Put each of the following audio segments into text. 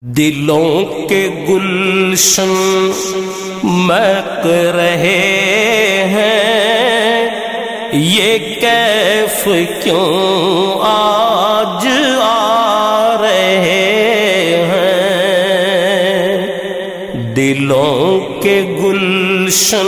دلوں کے گلشن مک رہے ہیں۔ یہ کیف کیوں آج آ رہے ہیں؟ دلوں کے گلشن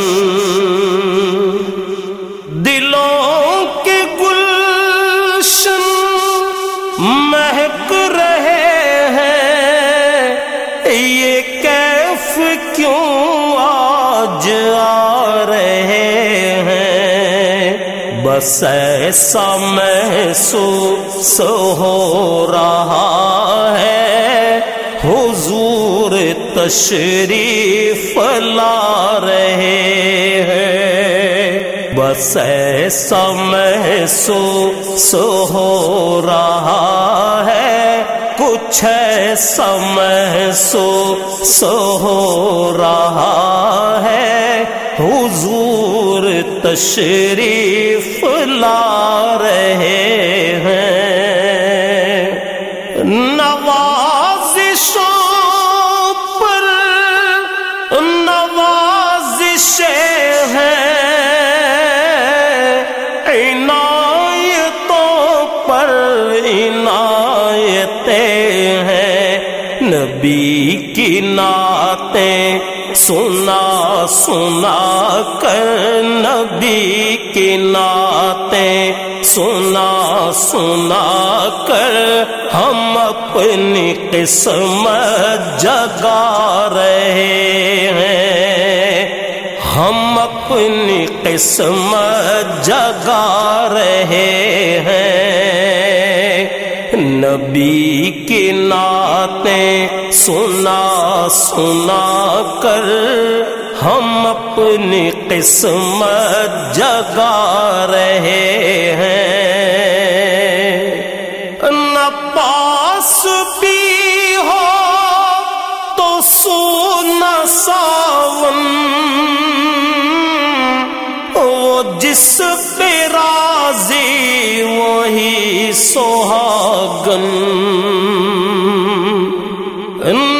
یہ کیف کیوں آج آ رہے ہیں؟ بس ایسا محسوس ہو رہا ہے۔ حضور تشریف لا رہے ہیں۔ بس ایسا محسوس ہو رہا ہے۔ کچھ ایسا محسوس ہو رہا ہے۔ حضور تشریف لا رہے ہیں۔ نوازشوں پر نوازشیں ہیں۔ نعتیں سنا سنا کر نبی کی نعتیں سنا سنا کر ہم اپنی قسمت جگا رہے ہیں۔ ہم اپنی قسمت جگا رہے ہیں۔ نبی کی نعتیں سنا سنا کر ہم اپنی قسمت جگا رہے ہیں۔ نہ پاس بھی ہو تو سونا ساون۔ وہ جس پہ راضی وہی سوہاگن۔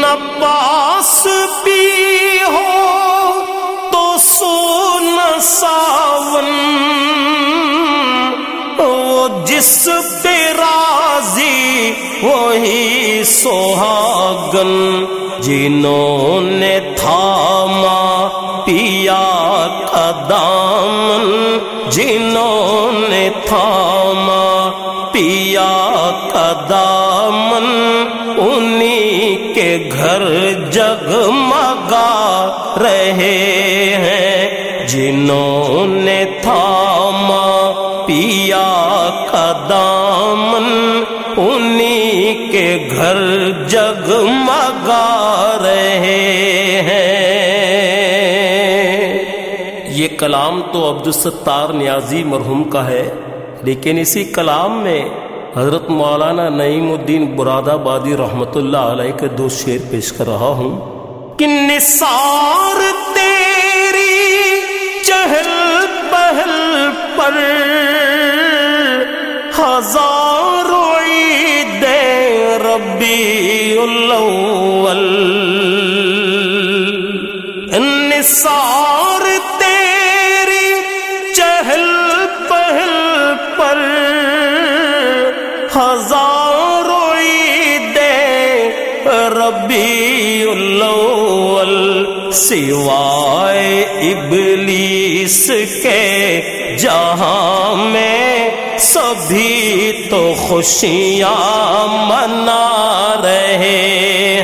نہ پاس بھی ہو تو سونا ساون۔ وہ جس پہ راضی وہی سوہاگن۔ جنہوں نے تھاما پیا کا دامن۔ جنہوں نے تھاما پیا کا دامن انہی کے گھر جگمگا رہے ہیں، جنہوں نے تھاما پیا کا دامن انہی کے گھر جگمگا رہے ہیں۔ یہ کلام تو عبدالستار نیازی مرحوم کا ہے۔ لیکن اسی کلام میں حضرت مولانا نعیم الدین براد آبادی رحمۃ اللہ علیہ کے دو شعر پیش کر رہا ہوں۔ کہ نثار تیری چہل پہل پر ہزاروں عید ربی الاول۔ نثار ہزاروں عید ربی الاول سوائے ابلیس کے جہاں میں سبھی تو خوشیاں منا رہے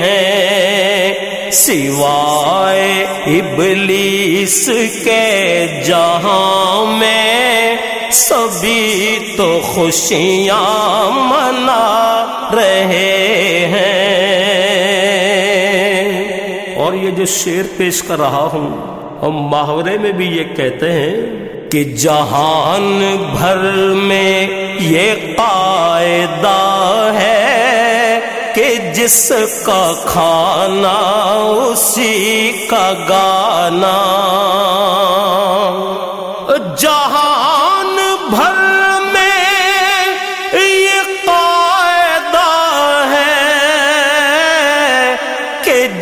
ہیں۔ سوائے ابلیس کے جہاں میں سبھی تو خوشیاں منا رہے ہیں۔ اور یہ جو شعر پیش کر رہا ہوں، ہم محاورے میں بھی یہ کہتے ہیں کہ جہان بھر میں یہ قاعدہ ہے کہ جس کا کھانا اسی کا گانا۔ جہان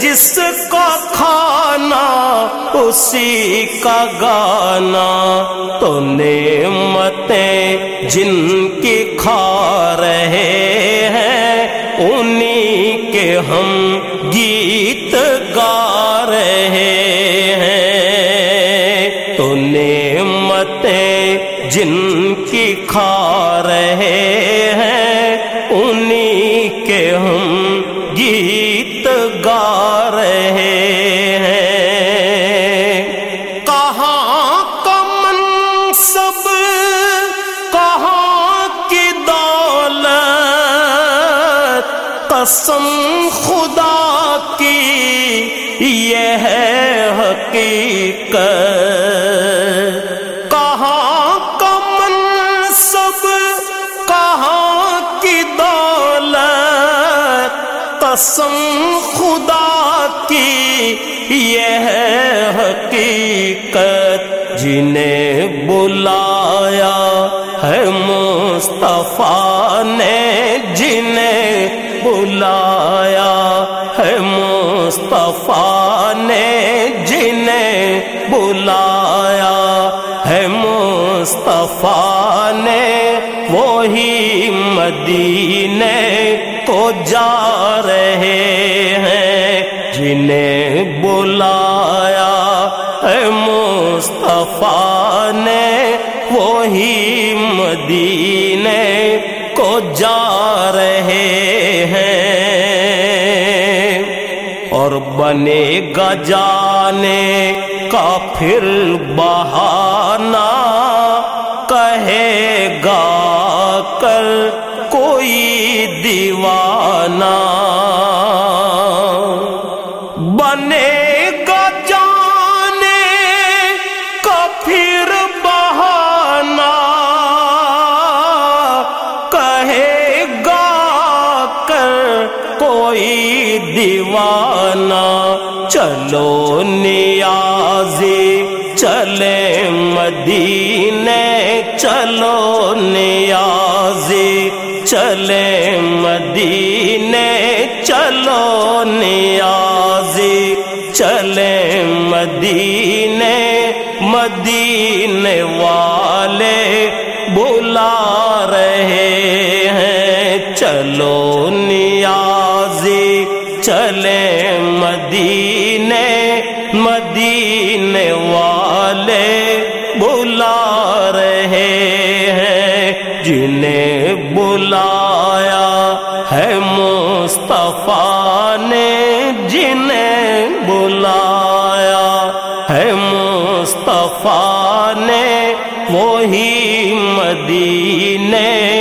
جس کا کھانا اسی کا گانا تو نعمتیں جن کی کھا رہے ہیں، انہی کے ہم گیت گا رہے گا رہے ہیں۔ کہاں کا منصب کہاں کی دولت؟ قسم خدا کی، یہ ہے حقیقت۔ کہاں کا منصب کہاں کی دولت؟ قسم یہ ہے حقیقت جنہیں بلایا ہے مصطفیٰ نے، جنہیں بلایا ہے مصطفیٰ نے، جنہیں بلایا ہے مصطفیٰ نے۔ وہی مدینے کو جا رہے مصطفیٰ نے وہی مدینے کو جا رہے ہیں۔ اور بنے گا جانے کا پھر بہانا مدینے چلو نیازی چلے مدینے چلو نیازی چلے مدینے مدینے وا رہے ہیں جنہیں بلایا ہے مصطفیٰ نے جنہیں بلایا ہے مصطفیٰ نے وہی مدینے